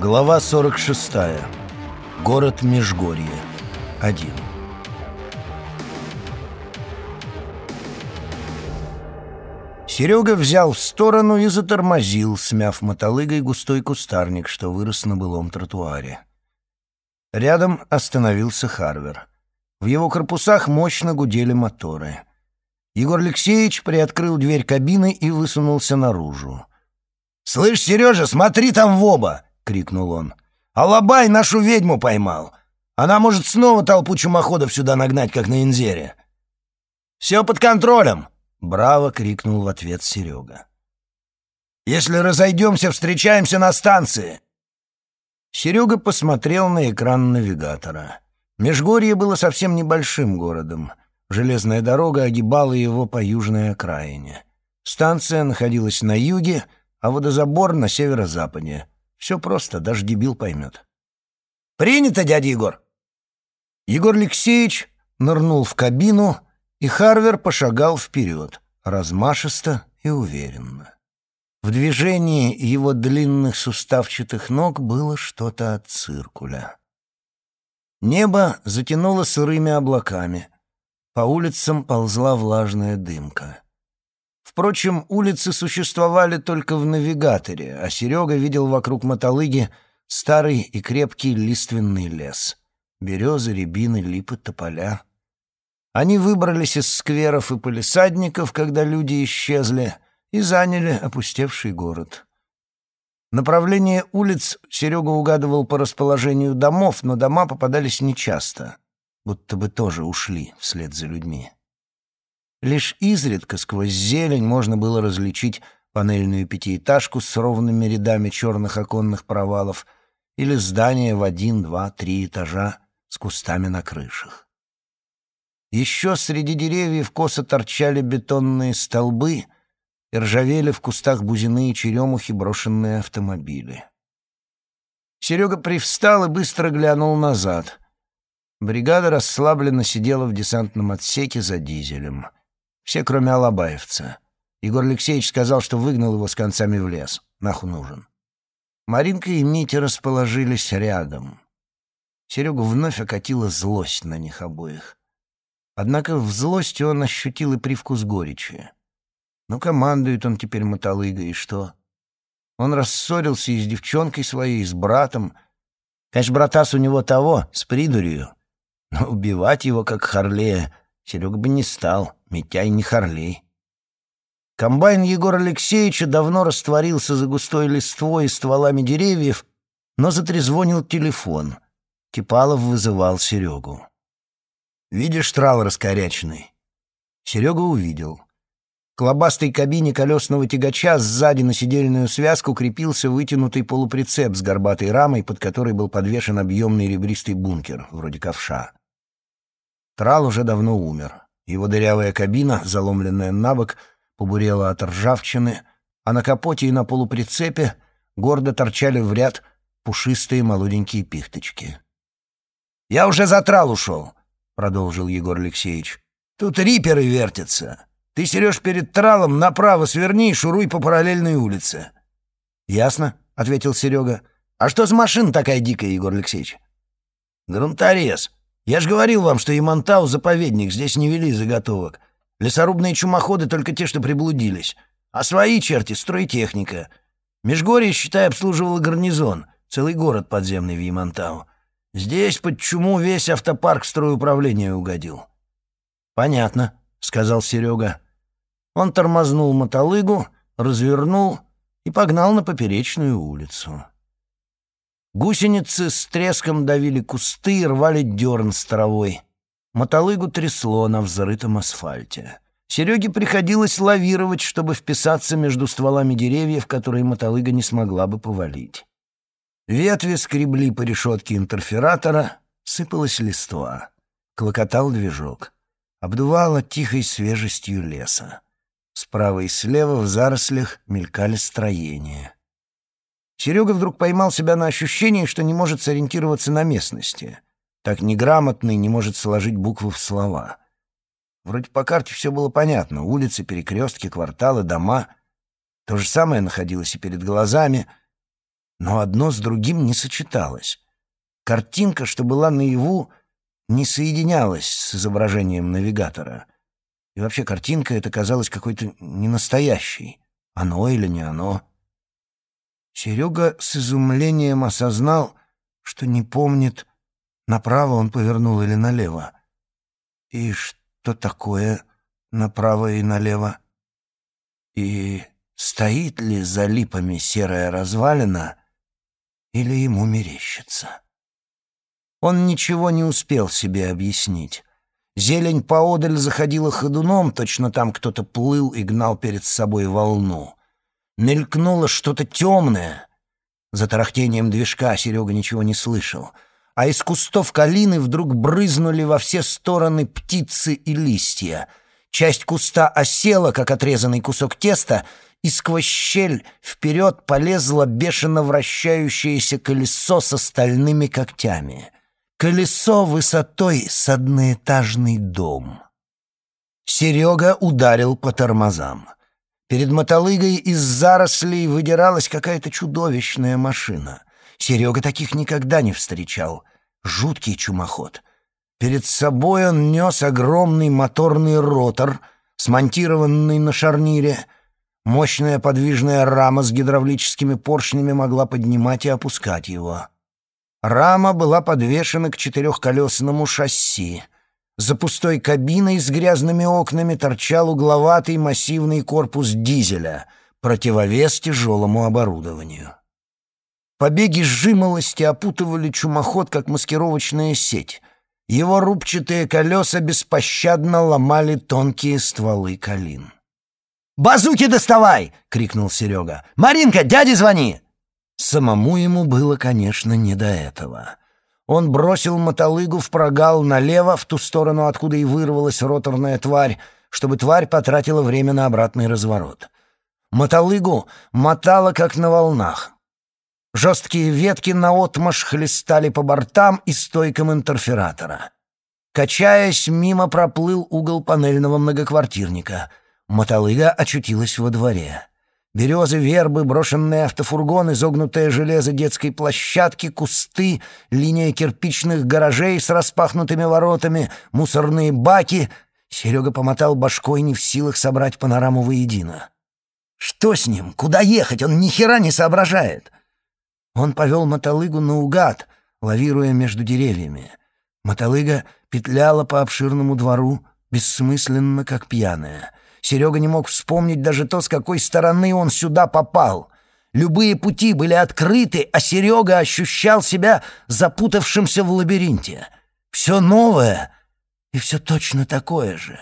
Глава 46. Город Межгорье. 1. Серега взял в сторону и затормозил, смяв мотолыгой густой кустарник, что вырос на былом тротуаре. Рядом остановился Харвер. В его корпусах мощно гудели моторы. Егор Алексеевич приоткрыл дверь кабины и высунулся наружу. «Слышь, Сережа, смотри там в оба!» — крикнул он. «Алабай нашу ведьму поймал! Она может снова толпу чумоходов сюда нагнать, как на Инзере!» «Все под контролем!» — браво крикнул в ответ Серега. «Если разойдемся, встречаемся на станции!» Серега посмотрел на экран навигатора. Межгорье было совсем небольшим городом. Железная дорога огибала его по южной окраине. Станция находилась на юге, а водозабор на северо-западе. Все просто, даже дебил поймет. «Принято, дядя Егор!» Егор Алексеевич нырнул в кабину, и Харвер пошагал вперед, размашисто и уверенно. В движении его длинных суставчатых ног было что-то от циркуля. Небо затянуло сырыми облаками. По улицам ползла влажная дымка. Впрочем, улицы существовали только в навигаторе, а Серега видел вокруг мотолыги старый и крепкий лиственный лес. Березы, рябины, липы, тополя. Они выбрались из скверов и полисадников, когда люди исчезли, и заняли опустевший город. Направление улиц Серега угадывал по расположению домов, но дома попадались нечасто, будто бы тоже ушли вслед за людьми. Лишь изредка сквозь зелень можно было различить панельную пятиэтажку с ровными рядами черных оконных провалов или здание в один, два, три этажа с кустами на крышах. Еще среди деревьев косо торчали бетонные столбы и ржавели в кустах бузины и черемухи брошенные автомобили. Серега привстал и быстро глянул назад. Бригада расслабленно сидела в десантном отсеке за дизелем — все, кроме Алабаевца. Егор Алексеевич сказал, что выгнал его с концами в лес. Наху нужен. Маринка и Митя расположились рядом. Серегу вновь окатила злость на них обоих. Однако в злости он ощутил и привкус горечи. Ну, командует он теперь мотолыгой, и что? Он рассорился и с девчонкой своей, и с братом. Конечно, братас у него того, с придурью. Но убивать его, как Харлея, Серега бы не стал, Митяй не Харлей. Комбайн Егора Алексеевича давно растворился за густой листвой и стволами деревьев, но затрезвонил телефон. Кипалов вызывал Серегу. «Видишь трал раскоряченный?» Серега увидел. К лобастой кабине колесного тягача сзади на сидельную связку крепился вытянутый полуприцеп с горбатой рамой, под которой был подвешен объемный ребристый бункер, вроде ковша. Трал уже давно умер. Его дырявая кабина, заломленная на бок, побурела от ржавчины, а на капоте и на полуприцепе гордо торчали в ряд пушистые молоденькие пихточки. «Я уже за трал ушел», — продолжил Егор Алексеевич. «Тут риперы вертятся. Ты, Сереж, перед тралом направо сверни и шуруй по параллельной улице». «Ясно», — ответил Серега. «А что за машина такая дикая, Егор Алексеевич?» «Грунторез», я же говорил вам, что Ямантау — заповедник, здесь не вели заготовок. Лесорубные чумоходы — только те, что приблудились. А свои черти — стройтехника. Межгорье, считай, обслуживало гарнизон, целый город подземный в Ямантау. Здесь под чуму весь автопарк стройуправления угодил. «Понятно», — сказал Серега. Он тормознул мотолыгу, развернул и погнал на поперечную улицу. Гусеницы с треском давили кусты и рвали дерн с травой. Мотолыгу трясло на взрытом асфальте. Сереге приходилось лавировать, чтобы вписаться между стволами деревьев, которые мотолыга не смогла бы повалить. Ветви скребли по решетке интерфератора, сыпалась листва. Клокотал движок. Обдувало тихой свежестью леса. Справа и слева в зарослях мелькали строения — Серега вдруг поймал себя на ощущении, что не может сориентироваться на местности. Так неграмотный не может сложить буквы в слова. Вроде по карте все было понятно. Улицы, перекрестки, кварталы, дома. То же самое находилось и перед глазами. но одно с другим не сочеталось. Картинка, что была наяву, не соединялась с изображением навигатора. И вообще картинка эта казалась какой-то ненастоящей. Оно или не оно. Серега с изумлением осознал, что не помнит, направо он повернул или налево. И что такое направо и налево? И стоит ли за липами серая развалина, или ему мерещится? Он ничего не успел себе объяснить. Зелень поодаль заходила ходуном, точно там кто-то плыл и гнал перед собой волну. Мелькнуло что-то темное. За тарахтением движка Серега ничего не слышал. А из кустов калины вдруг брызнули во все стороны птицы и листья. Часть куста осела, как отрезанный кусок теста, и сквозь щель вперед полезло бешено вращающееся колесо с остальными когтями. Колесо высотой с одноэтажный дом. Серега ударил по тормозам. Перед мотолыгой из зарослей выдиралась какая-то чудовищная машина. Серега таких никогда не встречал. Жуткий чумоход. Перед собой он нес огромный моторный ротор, смонтированный на шарнире. Мощная подвижная рама с гидравлическими поршнями могла поднимать и опускать его. Рама была подвешена к четырехколесному шасси — за пустой кабиной с грязными окнами торчал угловатый массивный корпус дизеля, противовес тяжелому оборудованию. Побеги сжималости опутывали чумоход, как маскировочная сеть. Его рубчатые колеса беспощадно ломали тонкие стволы калин. «Базуки доставай!» — крикнул Серега. «Маринка, дяде звони!» Самому ему было, конечно, не до этого. Он бросил мотолыгу в прогал налево, в ту сторону, откуда и вырвалась роторная тварь, чтобы тварь потратила время на обратный разворот. Мотолыгу мотало, как на волнах. Жесткие ветки наотмашь хлестали по бортам и стойкам интерфератора. Качаясь, мимо проплыл угол панельного многоквартирника. Мотолыга очутилась во дворе. Березы, вербы, брошенные автофургон, изогнутое железо детской площадки, кусты, линия кирпичных гаражей с распахнутыми воротами, мусорные баки. Серега помотал башкой, не в силах собрать панораму воедино. Что с ним? Куда ехать? Он ни хера не соображает. Он повел мотолыгу наугад, лавируя между деревьями. Мотолыга петляла по обширному двору, бессмысленно, как пьяная — Серега не мог вспомнить даже то, с какой стороны он сюда попал. Любые пути были открыты, а Серега ощущал себя запутавшимся в лабиринте. Все новое и все точно такое же.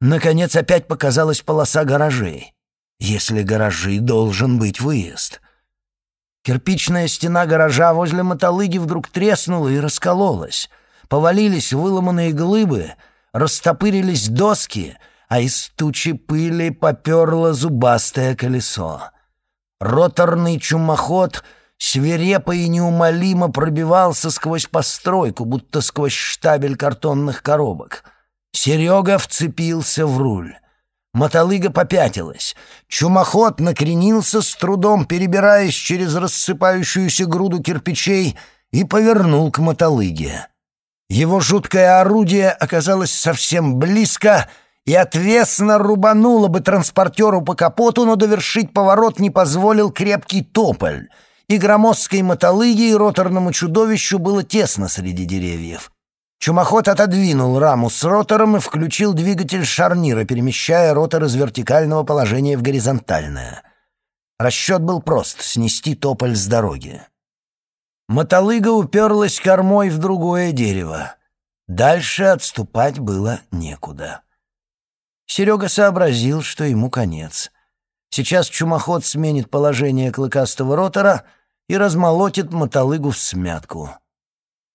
Наконец опять показалась полоса гаражей. Если гаражи, должен быть выезд. Кирпичная стена гаража возле мотолыги вдруг треснула и раскололась. Повалились выломанные глыбы, растопырились доски — а из тучи пыли поперло зубастое колесо. Роторный чумоход свирепо и неумолимо пробивался сквозь постройку, будто сквозь штабель картонных коробок. Серега вцепился в руль. Мотолыга попятилась. Чумоход накренился с трудом, перебираясь через рассыпающуюся груду кирпичей, и повернул к мотолыге. Его жуткое орудие оказалось совсем близко — и отвесно рубануло бы транспортеру по капоту, но довершить поворот не позволил крепкий тополь. И громоздкой мотолыге и роторному чудовищу было тесно среди деревьев. Чумоход отодвинул раму с ротором и включил двигатель шарнира, перемещая ротор из вертикального положения в горизонтальное. Расчет был прост — снести тополь с дороги. Мотолыга уперлась кормой в другое дерево. Дальше отступать было некуда. Серега сообразил, что ему конец. Сейчас чумоход сменит положение клыкастого ротора и размолотит мотолыгу в смятку.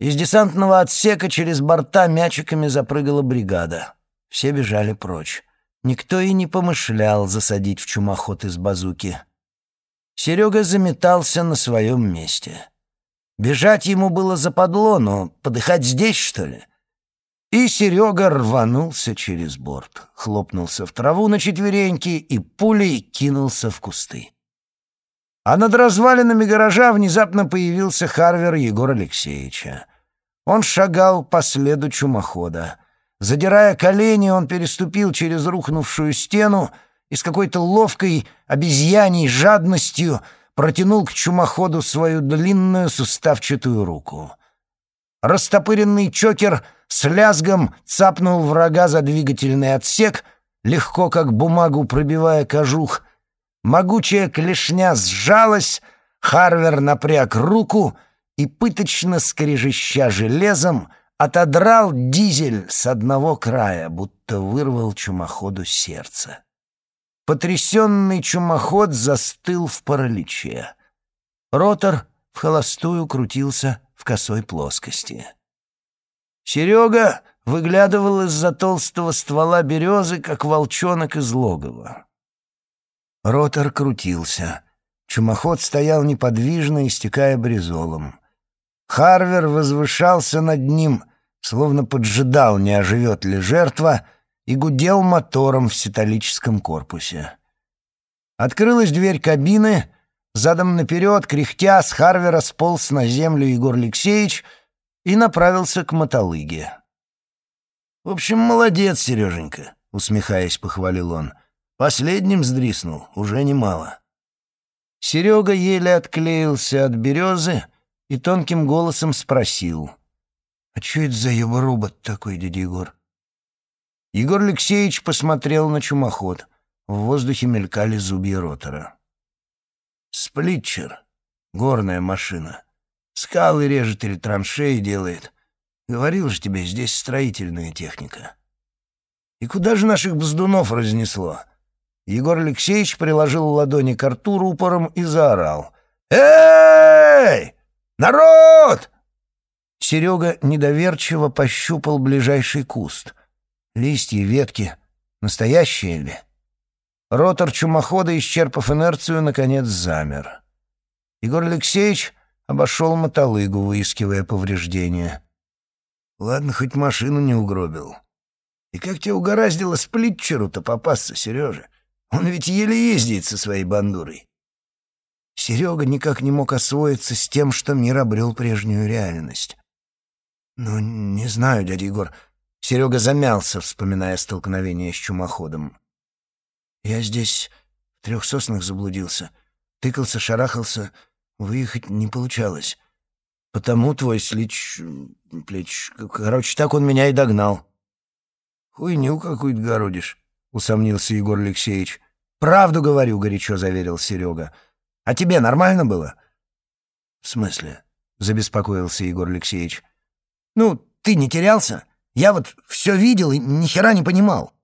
Из десантного отсека через борта мячиками запрыгала бригада. Все бежали прочь. Никто и не помышлял засадить в чумоход из базуки. Серега заметался на своем месте. Бежать ему было западло, но подыхать здесь, что ли? И Серега рванулся через борт, хлопнулся в траву на четвереньки и пулей кинулся в кусты. А над развалинами гаража внезапно появился Харвер Егора Алексеевича. Он шагал по следу чумохода. Задирая колени, он переступил через рухнувшую стену и с какой-то ловкой обезьяней жадностью протянул к чумоходу свою длинную суставчатую руку. Растопыренный чокер с лязгом цапнул врага за двигательный отсек, легко как бумагу пробивая кожух. Могучая клешня сжалась, Харвер напряг руку и, пыточно скрежеща железом, отодрал дизель с одного края, будто вырвал чумоходу сердце. Потрясенный чумоход застыл в параличе. Ротор в холостую крутился в косой плоскости. Серега выглядывал из-за толстого ствола березы, как волчонок из логова. Ротор крутился. Чумоход стоял неподвижно, истекая бризолом. Харвер возвышался над ним, словно поджидал, не оживет ли жертва, и гудел мотором в ситалическом корпусе. Открылась дверь кабины, задом наперед, кряхтя, с Харвера сполз на землю Егор Алексеевич и направился к мотолыге. «В общем, молодец, Сереженька», — усмехаясь, похвалил он. «Последним сдриснул, уже немало». Серега еле отклеился от березы и тонким голосом спросил — «А что это за еборубот такой, дядя Егор?» Егор Алексеевич посмотрел на чумоход. В воздухе мелькали зубья ротора. «Сплитчер. Горная машина. Скалы режет или траншеи делает. Говорил же тебе, здесь строительная техника». «И куда же наших бздунов разнесло?» Егор Алексеевич приложил ладони к рту рупором и заорал. «Эй! Народ! Серега недоверчиво пощупал ближайший куст. Листья, ветки. Настоящие ли? Ротор чумохода, исчерпав инерцию, наконец замер. Егор Алексеевич обошел мотолыгу, выискивая повреждения. Ладно, хоть машину не угробил. И как тебя угораздило сплитчеру-то попасться, Сережа? Он ведь еле ездит со своей бандурой. Серега никак не мог освоиться с тем, что мир обрел прежнюю реальность. «Ну, не знаю, дядя Егор». Серега замялся, вспоминая столкновение с чумоходом. «Я здесь в трех соснах заблудился. Тыкался, шарахался. Выехать не получалось. Потому твой слич... плеч... Короче, так он меня и догнал». «Хуйню какую-то городишь», — усомнился Егор Алексеевич. «Правду говорю», — горячо заверил Серега. «А тебе нормально было?» «В смысле?» — забеспокоился Егор Алексеевич. Ну, ты не терялся? Я вот все видел и ни хера не понимал».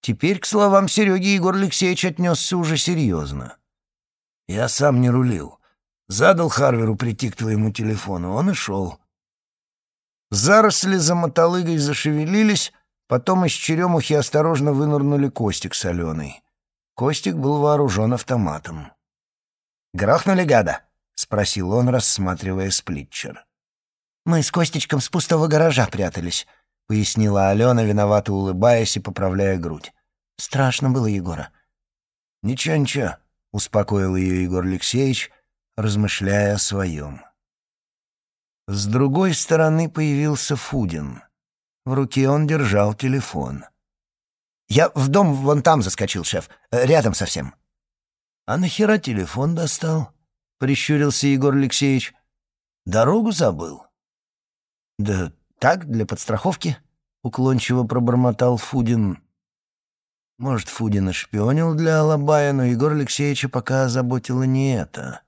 Теперь к словам Сереги Егор Алексеевич отнесся уже серьезно. «Я сам не рулил. Задал Харверу прийти к твоему телефону, он и шел». Заросли за мотолыгой зашевелились, потом из черемухи осторожно вынырнули Костик с Аленой. Костик был вооружен автоматом. «Грохнули гада?» — спросил он, рассматривая сплитчер. «Мы с Костечком с пустого гаража прятались», — пояснила Алена, виновато улыбаясь и поправляя грудь. «Страшно было Егора». «Ничего, ничего», — успокоил ее Егор Алексеевич, размышляя о своем. С другой стороны появился Фудин. В руке он держал телефон. «Я в дом вон там заскочил, шеф, рядом совсем». «А нахера телефон достал?» — прищурился Егор Алексеевич. «Дорогу забыл?» «Да так, для подстраховки», — уклончиво пробормотал Фудин. Может, Фудин и шпионил для Алабая, но Егор Алексеевича пока озаботило не это.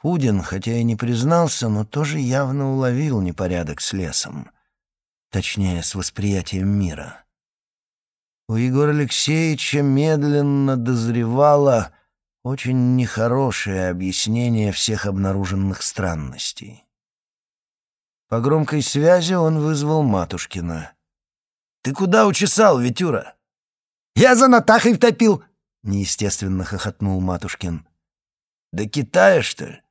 Фудин, хотя и не признался, но тоже явно уловил непорядок с лесом. Точнее, с восприятием мира. У Егора Алексеевича медленно дозревало очень нехорошее объяснение всех обнаруженных странностей. По громкой связи он вызвал Матушкина. «Ты куда учесал, Витюра?» «Я за Натахой втопил!» — неестественно хохотнул Матушкин. «Да Китая, что ли?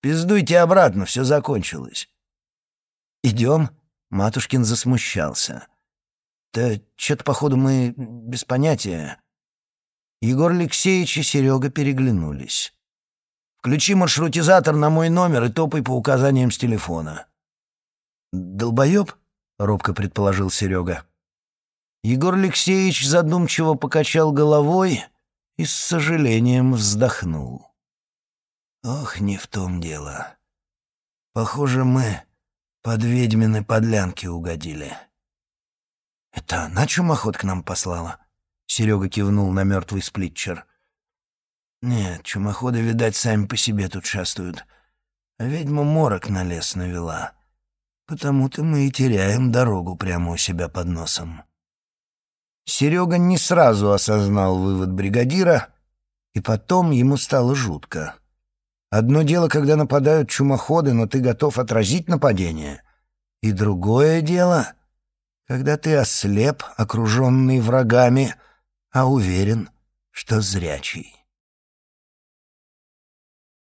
Пиздуйте обратно, все закончилось». «Идем?» — Матушкин засмущался. «Да что-то, походу, мы без понятия». Егор Алексеевич и Серега переглянулись. Включи маршрутизатор на мой номер и топай по указаниям с телефона». «Долбоеб?» — робко предположил Серега. Егор Алексеевич задумчиво покачал головой и с сожалением вздохнул. «Ох, не в том дело. Похоже, мы под ведьмины подлянки угодили». «Это она чумоход к нам послала?» Серега кивнул на мертвый сплитчер. «Нет, чумоходы, видать, сами по себе тут шастают. А ведьма морок на лес навела. Потому-то мы и теряем дорогу прямо у себя под носом». Серега не сразу осознал вывод бригадира, и потом ему стало жутко. Одно дело, когда нападают чумоходы, но ты готов отразить нападение. И другое дело, когда ты ослеп, окруженный врагами, а уверен, что зрячий.